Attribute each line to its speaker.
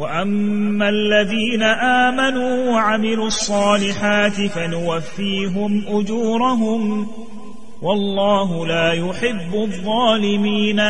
Speaker 1: وأما الذين آمنوا وعملوا الصالحات فنوفيهم أجورهم والله لا يحب الظالمين.